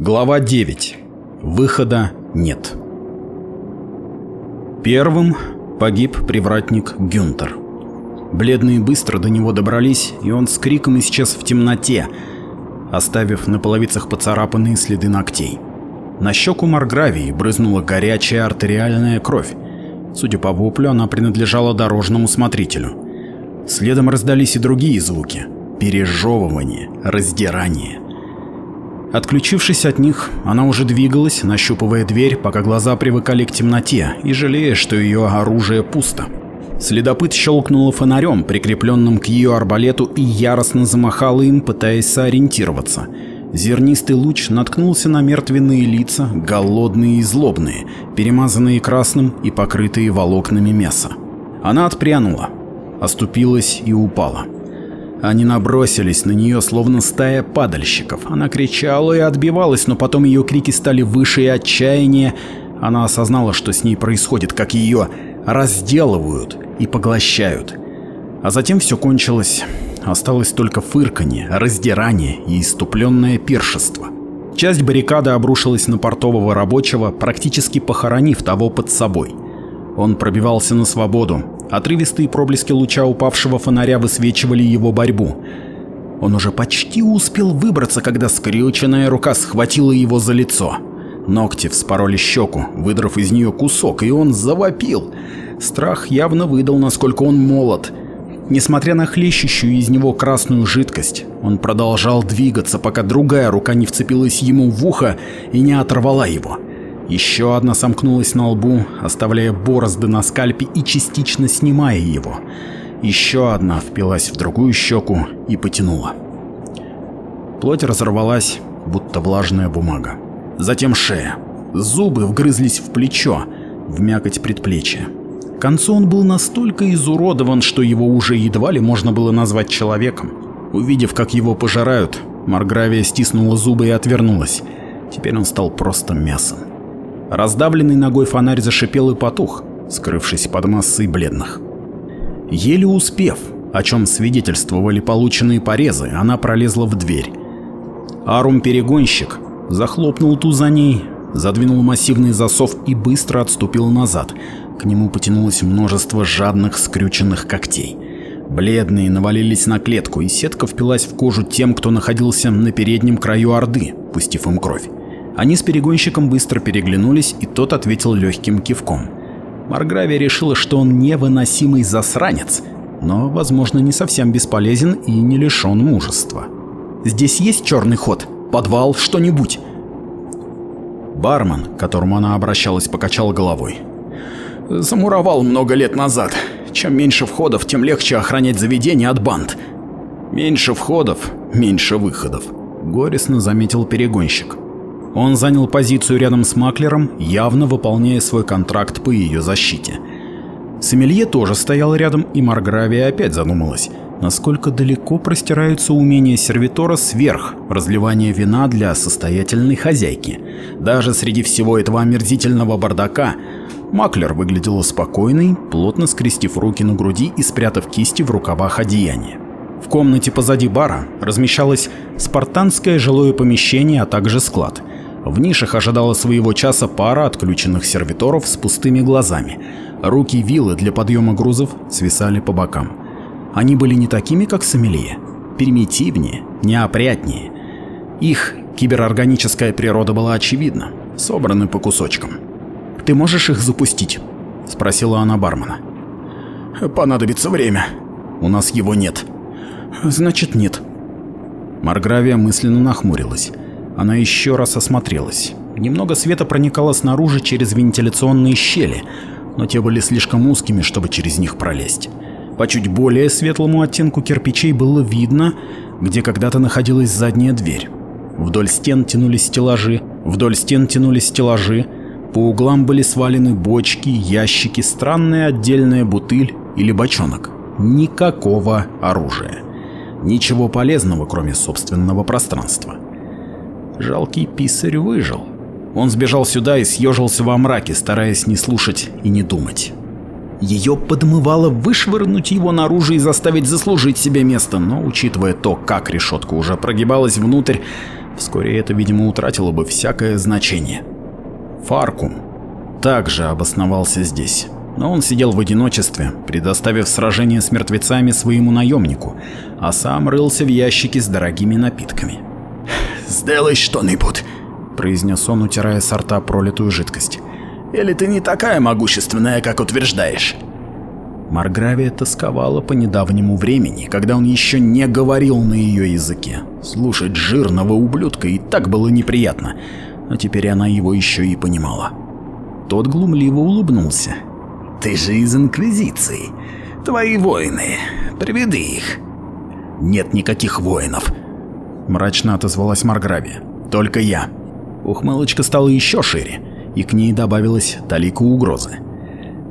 Глава 9. Выхода нет. Первым погиб привратник Гюнтер. Бледные быстро до него добрались, и он с криком исчез в темноте, оставив на половицах поцарапанные следы ногтей. На щеку Маргравии брызнула горячая артериальная кровь. Судя по воплю, она принадлежала дорожному смотрителю. Следом раздались и другие звуки – пережевывание, раздирание. Отключившись от них, она уже двигалась, нащупывая дверь, пока глаза привыкали к темноте и жалея, что ее оружие пусто. Следопыт щелкнула фонарем, прикрепленным к ее арбалету, и яростно замахала им, пытаясь сориентироваться. Зернистый луч наткнулся на мертвенные лица, голодные и злобные, перемазанные красным и покрытые волокнами мяса. Она отпрянула, оступилась и упала. Они набросились на нее, словно стая падальщиков. Она кричала и отбивалась, но потом ее крики стали выше и отчаяние. Она осознала, что с ней происходит, как ее разделывают и поглощают. А затем все кончилось. Осталось только фырканье, раздирание и иступленное пиршество. Часть баррикады обрушилась на портового рабочего, практически похоронив того под собой. Он пробивался на свободу, Отрывистые проблески луча упавшего фонаря высвечивали его борьбу. Он уже почти успел выбраться, когда скрюченная рука схватила его за лицо. Ногти вспороли щеку, выдрав из нее кусок, и он завопил. Страх явно выдал, насколько он молод. Несмотря на хлещущую из него красную жидкость, он продолжал двигаться, пока другая рука не вцепилась ему в ухо и не оторвала его. Еще одна сомкнулась на лбу, оставляя борозды на скальпе и частично снимая его. Еще одна впилась в другую щеку и потянула. Плоть разорвалась, будто влажная бумага. Затем шея. Зубы вгрызлись в плечо, в мякоть предплечья. К концу он был настолько изуродован, что его уже едва ли можно было назвать человеком. Увидев, как его пожирают, Маргравия стиснула зубы и отвернулась. Теперь он стал просто мясом. Раздавленный ногой фонарь зашипел и потух, скрывшись под массой бледных. Еле успев, о чем свидетельствовали полученные порезы, она пролезла в дверь. Арум-перегонщик захлопнул ту за ней, задвинул массивный засов и быстро отступил назад. К нему потянулось множество жадных скрюченных когтей. Бледные навалились на клетку, и сетка впилась в кожу тем, кто находился на переднем краю Орды, пустив им кровь. Они с перегонщиком быстро переглянулись, и тот ответил легким кивком. Маргравия решила, что он невыносимый засранец, но, возможно, не совсем бесполезен и не лишен мужества. «Здесь есть черный ход? Подвал? Что-нибудь?» Бармен, к которому она обращалась, покачал головой. «Замуровал много лет назад. Чем меньше входов, тем легче охранять заведение от банд. Меньше входов, меньше выходов», — горестно заметил перегонщик. Он занял позицию рядом с Маклером, явно выполняя свой контракт по ее защите. Сомелье тоже стоял рядом, и Маргравия опять задумалась, насколько далеко простираются умения сервитора сверх разливания вина для состоятельной хозяйки. Даже среди всего этого омерзительного бардака Маклер выглядел спокойный, плотно скрестив руки на груди и спрятав кисти в рукавах одеяния. В комнате позади бара размещалось спартанское жилое помещение, а также склад – в нишах ожидала своего часа пара отключенных сервиторов с пустыми глазами. Руки вилы для подъема грузов свисали по бокам. Они были не такими, как сомелье, примитивнее, неопрятнее. Их киберорганическая природа была очевидна, собраны по кусочкам. «Ты можешь их запустить?» — спросила она бармена. «Понадобится время. У нас его нет». «Значит, нет». Маргравия мысленно нахмурилась. Она еще раз осмотрелась. Немного света проникало снаружи через вентиляционные щели, но те были слишком узкими, чтобы через них пролезть. По чуть более светлому оттенку кирпичей было видно, где когда-то находилась задняя дверь. Вдоль стен тянулись стеллажи, вдоль стен тянулись стеллажи, по углам были свалены бочки, ящики, странная отдельная бутыль или бочонок. Никакого оружия. Ничего полезного, кроме собственного пространства. Жалкий писарь выжил. Он сбежал сюда и съежился во мраке, стараясь не слушать и не думать. Ее подмывало вышвырнуть его наружу и заставить заслужить себе место, но учитывая то, как решетка уже прогибалась внутрь, вскоре это, видимо, утратило бы всякое значение. Фаркум также обосновался здесь, но он сидел в одиночестве, предоставив сражение с мертвецами своему наемнику, а сам рылся в ящике с дорогими напитками сделай что-нибудь», — произнес он, утирая с рта пролитую жидкость. «Или ты не такая могущественная, как утверждаешь?» Маргравия тосковала по недавнему времени, когда он еще не говорил на ее языке. Слушать жирного ублюдка и так было неприятно, но теперь она его еще и понимала. Тот глумливо улыбнулся. «Ты же из Инквизиции. Твои воины. Приведи их». «Нет никаких воинов мрачно отозвалась Марграви. Только я. Ухмылочка стала еще шире, и к ней добавилась талика угрозы.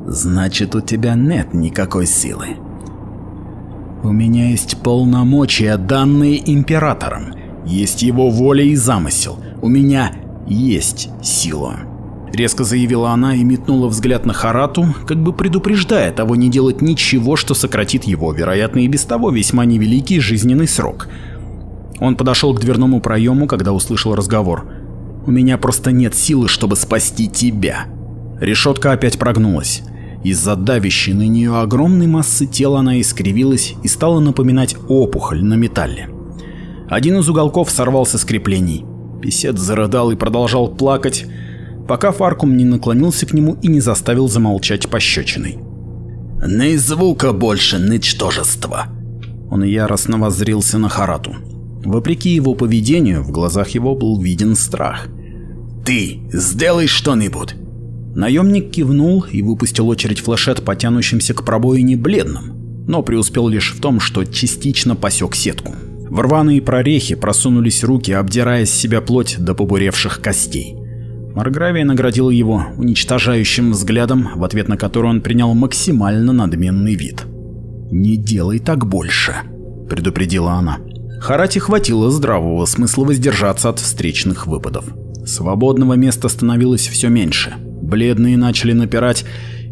Значит, у тебя нет никакой силы. У меня есть полномочия, данные императором. Есть его воля и замысел. У меня есть сила. Резко заявила она и метнула взгляд на Харату, как бы предупреждая того не делать ничего, что сократит его, вероятно, и без того весьма невеликий жизненный срок. Он подошел к дверному проему, когда услышал разговор. «У меня просто нет силы, чтобы спасти тебя». Решетка опять прогнулась. Из-за давящей на нее огромной массы тела она искривилась и стала напоминать опухоль на металле. Один из уголков сорвался с креплений. Песец зарыдал и продолжал плакать, пока Фаркум не наклонился к нему и не заставил замолчать пощечиной. «Ни звука больше, ничтожество!» Он яростно воззрился на Харату. Вопреки его поведению, в глазах его был виден страх. «Ты сделай что-нибудь!» Наемник кивнул и выпустил очередь флешет по тянущимся к пробоине бледным, но преуспел лишь в том, что частично посек сетку. В рваные прорехи просунулись руки, обдирая с себя плоть до побуревших костей. Маргравия наградил его уничтожающим взглядом, в ответ на который он принял максимально надменный вид. «Не делай так больше», — предупредила она. Харате хватило здравого смысла воздержаться от встречных выпадов. Свободного места становилось все меньше. Бледные начали напирать,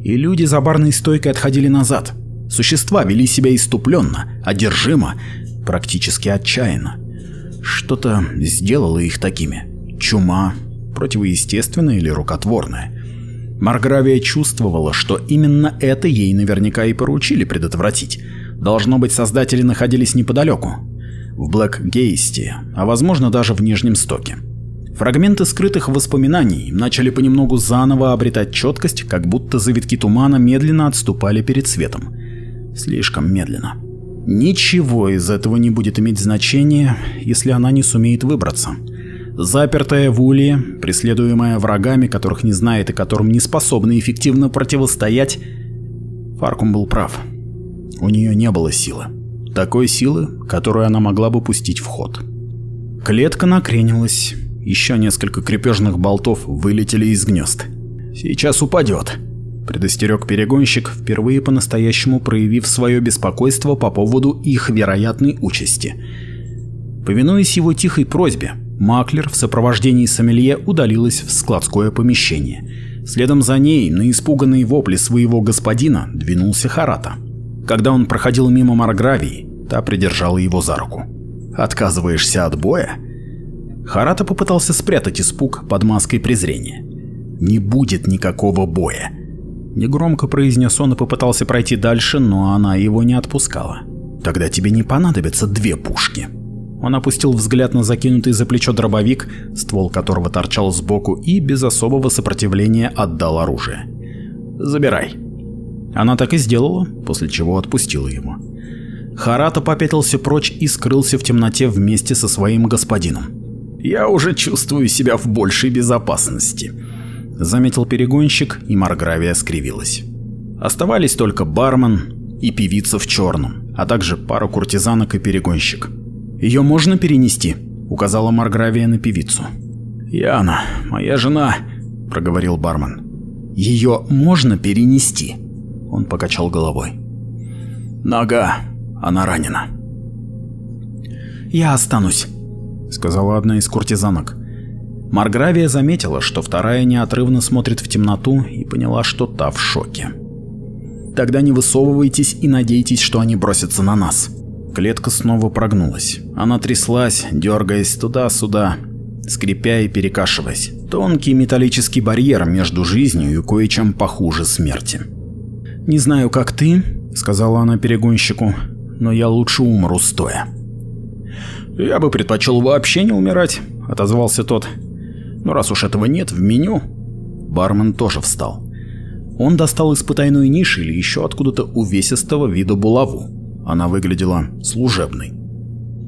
и люди за барной стойкой отходили назад. Существа вели себя иступленно, одержимо, практически отчаянно. Что-то сделало их такими. Чума, противоестественное или рукотворное. Маргравия чувствовала, что именно это ей наверняка и поручили предотвратить. Должно быть, создатели находились неподалеку, в Блэкгейсте, а возможно даже в Нижнем Стоке. Фрагменты скрытых воспоминаний начали понемногу заново обретать четкость, как будто завитки тумана медленно отступали перед светом. Слишком медленно. Ничего из этого не будет иметь значения, если она не сумеет выбраться. Запертая в улье, преследуемая врагами, которых не знает и которым не способна эффективно противостоять, Фаркум был прав. У нее не было силы такой силы, которую она могла бы пустить в ход. Клетка накренилась, еще несколько крепежных болтов вылетели из гнезд. «Сейчас упадет», — предостерег перегонщик, впервые по-настоящему проявив свое беспокойство по поводу их вероятной участи. Повинуясь его тихой просьбе, Маклер в сопровождении сомелье удалилась в складское помещение. Следом за ней на испуганные вопли своего господина двинулся Харата. Когда он проходил мимо Маргравии, та придержала его за руку. «Отказываешься от боя?» Харата попытался спрятать испуг под маской презрения. «Не будет никакого боя!» Негромко произнес он и попытался пройти дальше, но она его не отпускала. «Тогда тебе не понадобятся две пушки!» Он опустил взгляд на закинутый за плечо дробовик, ствол которого торчал сбоку, и без особого сопротивления отдал оружие. «Забирай!» Она так и сделала, после чего отпустила его. Харата попятился прочь и скрылся в темноте вместе со своим господином. «Я уже чувствую себя в большей безопасности», — заметил перегонщик, и Маргравия скривилась. Оставались только бармен и певица в черном, а также пара куртизанок и перегонщик. «Ее можно перенести?» — указала Маргравия на певицу. «Яна, моя жена», — проговорил бармен. «Ее можно перенести?» Он покачал головой. «Нога. Она ранена». «Я останусь», — сказала одна из куртизанок. Маргравия заметила, что вторая неотрывно смотрит в темноту и поняла, что та в шоке. «Тогда не высовывайтесь и надейтесь, что они бросятся на нас». Клетка снова прогнулась. Она тряслась, дергаясь туда-сюда, скрипя и перекашиваясь. Тонкий металлический барьер между жизнью и кое-чем похуже смерти. «Не знаю, как ты», — сказала она перегонщику, — «но я лучше умру стоя». «Я бы предпочел вообще не умирать», — отозвался тот. «Но раз уж этого нет в меню...» Бармен тоже встал. Он достал из потайной ниши или еще откуда-то увесистого вида булаву. Она выглядела служебной.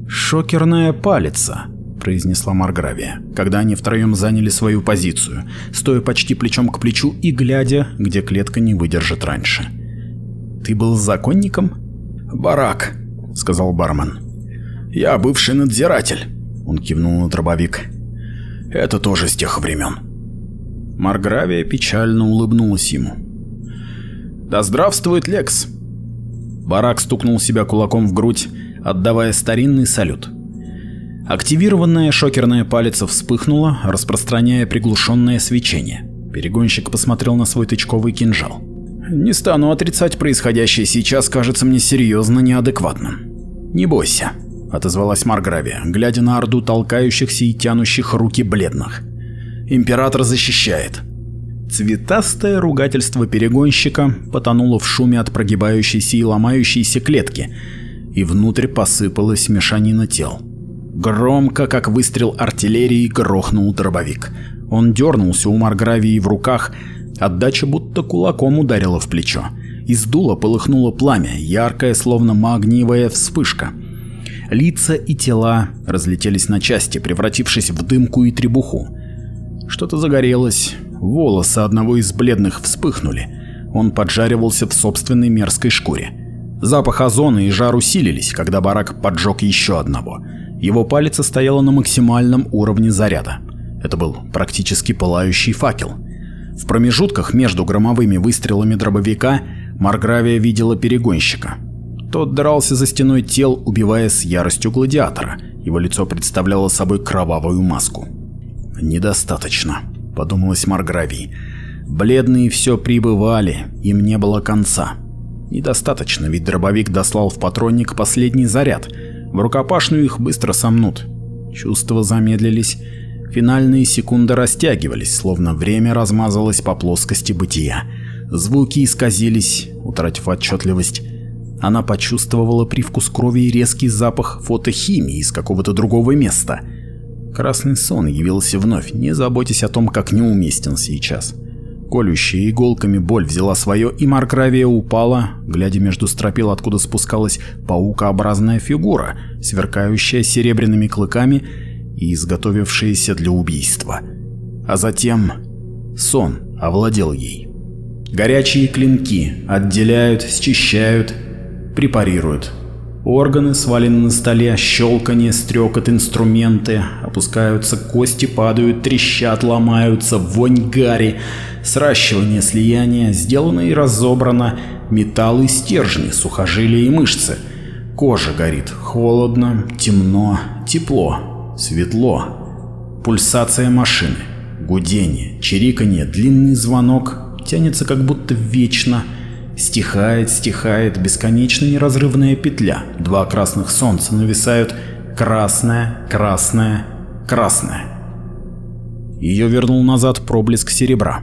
«Шокерная палица», произнесла Маргравия, когда они втроем заняли свою позицию, стоя почти плечом к плечу и глядя, где клетка не выдержит раньше. «Ты был законником?» «Барак», — сказал бармен. «Я бывший надзиратель», — он кивнул на дробовик. «Это тоже с тех времен». Маргравия печально улыбнулась ему. «Да здравствует Лекс!» Барак стукнул себя кулаком в грудь, отдавая старинный салют. Активированная шокерная палица вспыхнула, распространяя приглушенное свечение. Перегонщик посмотрел на свой тычковый кинжал. «Не стану отрицать, происходящее сейчас кажется мне серьезно неадекватным». «Не бойся», — отозвалась Маргравия, глядя на орду толкающихся и тянущих руки бледных. «Император защищает». Цветастое ругательство перегонщика потонуло в шуме от прогибающейся и ломающейся клетки, и внутрь посыпалась мешанина тел. Громко, как выстрел артиллерии, грохнул дробовик. Он дернулся у Маргравии в руках, отдача будто кулаком ударила в плечо. Из дула полыхнуло пламя, яркая, словно магниевая вспышка. Лица и тела разлетелись на части, превратившись в дымку и требуху. Что-то загорелось, волосы одного из бледных вспыхнули. Он поджаривался в собственной мерзкой шкуре. Запах озона и жар усилились, когда барак поджег еще одного. Его палец стояла на максимальном уровне заряда. Это был практически пылающий факел. В промежутках между громовыми выстрелами дробовика Маргравия видела перегонщика. Тот дрался за стеной тел, убивая с яростью гладиатора. Его лицо представляло собой кровавую маску. «Недостаточно», — подумалась Маргравии. «Бледные все прибывали, им не было конца». Недостаточно, ведь дробовик дослал в патронник последний заряд — в рукопашную их быстро сомнут. Чувства замедлились. Финальные секунды растягивались, словно время размазалось по плоскости бытия. Звуки исказились, утратив отчетливость. Она почувствовала привкус крови и резкий запах фотохимии из какого-то другого места. Красный сон явился вновь, не заботясь о том, как неуместен сейчас. Колющая иголками боль взяла свое, и Маркравия упала, глядя между стропил, откуда спускалась паукообразная фигура, сверкающая серебряными клыками и изготовившаяся для убийства. А затем сон овладел ей. Горячие клинки отделяют, счищают, препарируют, Органы свалены на столе, щелканье, стрекот, инструменты. Опускаются кости, падают, трещат, ломаются, вонь гари. Сращивание слияния сделано и разобрано. Металл и стержни, сухожилия и мышцы. Кожа горит. Холодно, темно, тепло, светло. Пульсация машины. Гудение, чириканье, длинный звонок. Тянется как будто вечно. Вечно. Стихает, стихает бесконечно неразрывная петля. Два красных солнца нависают красное, красное, красное. Ее вернул назад проблеск серебра.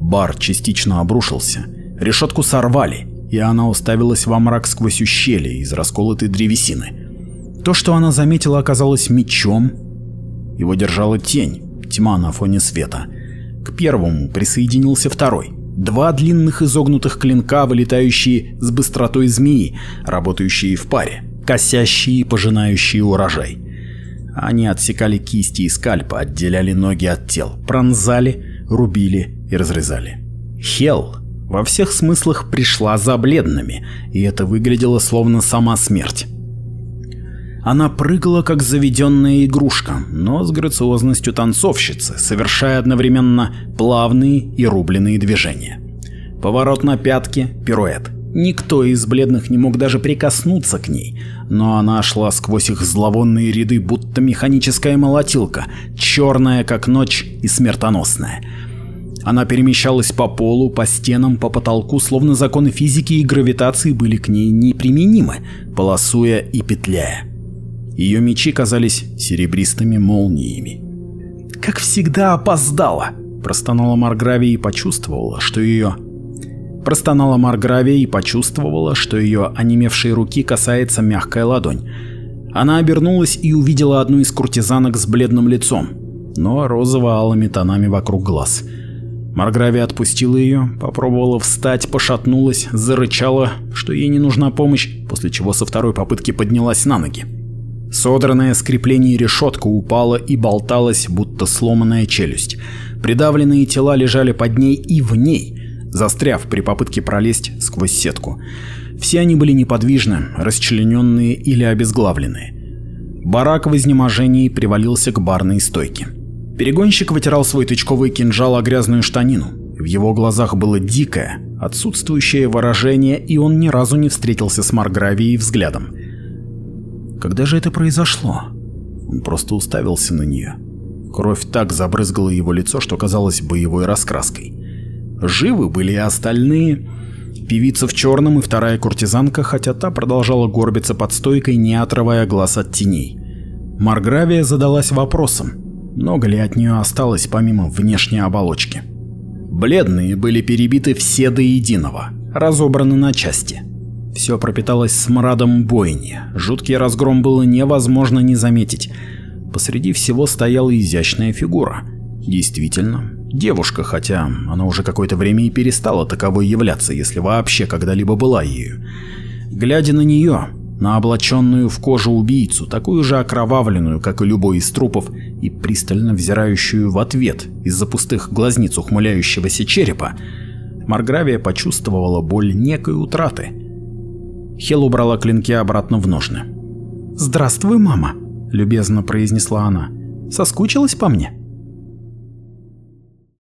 Бар частично обрушился. Решетку сорвали, и она уставилась во мрак сквозь ущелье из расколотой древесины. То, что она заметила, оказалось мечом. Его держала тень, тьма на фоне света. К первому присоединился второй — Два длинных изогнутых клинка, вылетающие с быстротой змеи, работающие в паре, косящие и пожинающие урожай. Они отсекали кисти и скальпы, отделяли ноги от тел, пронзали, рубили и разрезали. Хел во всех смыслах пришла за бледными, и это выглядело словно сама смерть. Она прыгала, как заведенная игрушка, но с грациозностью танцовщицы, совершая одновременно плавные и рубленые движения. Поворот на пятки, пируэт. Никто из бледных не мог даже прикоснуться к ней, но она шла сквозь их зловонные ряды, будто механическая молотилка, черная как ночь и смертоносная. Она перемещалась по полу, по стенам, по потолку, словно законы физики и гравитации были к ней неприменимы, полосуя и петляя. Ее мечи казались серебристыми молниями. «Как всегда опоздала!» – простонала Маргравия и почувствовала, что ее... Простонала Маргравия и почувствовала, что ее онемевшей руки касается мягкая ладонь. Она обернулась и увидела одну из куртизанок с бледным лицом, но розово-алыми тонами вокруг глаз. Маргравия отпустила ее, попробовала встать, пошатнулась, зарычала, что ей не нужна помощь, после чего со второй попытки поднялась на ноги. Содранное скрепление креплений решетка упала и болталась, будто сломанная челюсть. Придавленные тела лежали под ней и в ней, застряв при попытке пролезть сквозь сетку. Все они были неподвижны, расчлененные или обезглавленные. Барак в изнеможении привалился к барной стойке. Перегонщик вытирал свой тычковый кинжал о грязную штанину. В его глазах было дикое, отсутствующее выражение, и он ни разу не встретился с Маргравией взглядом. Когда же это произошло? Он просто уставился на нее. Кровь так забрызгала его лицо, что казалось боевой раскраской. Живы были и остальные. Певица в черном и вторая куртизанка, хотя та продолжала горбиться под стойкой, не отрывая глаз от теней. Маргравия задалась вопросом, много ли от нее осталось помимо внешней оболочки. Бледные были перебиты все до единого, разобраны на части. Все пропиталось смрадом бойни. Жуткий разгром было невозможно не заметить. Посреди всего стояла изящная фигура. Действительно, девушка, хотя она уже какое-то время и перестала таковой являться, если вообще когда-либо была ею. Глядя на нее, на облаченную в кожу убийцу, такую же окровавленную, как и любой из трупов, и пристально взирающую в ответ из-за пустых глазниц ухмыляющегося черепа, Маргравия почувствовала боль некой утраты, Хел убрала клинки обратно в ножны. «Здравствуй, мама», — любезно произнесла она. «Соскучилась по мне?»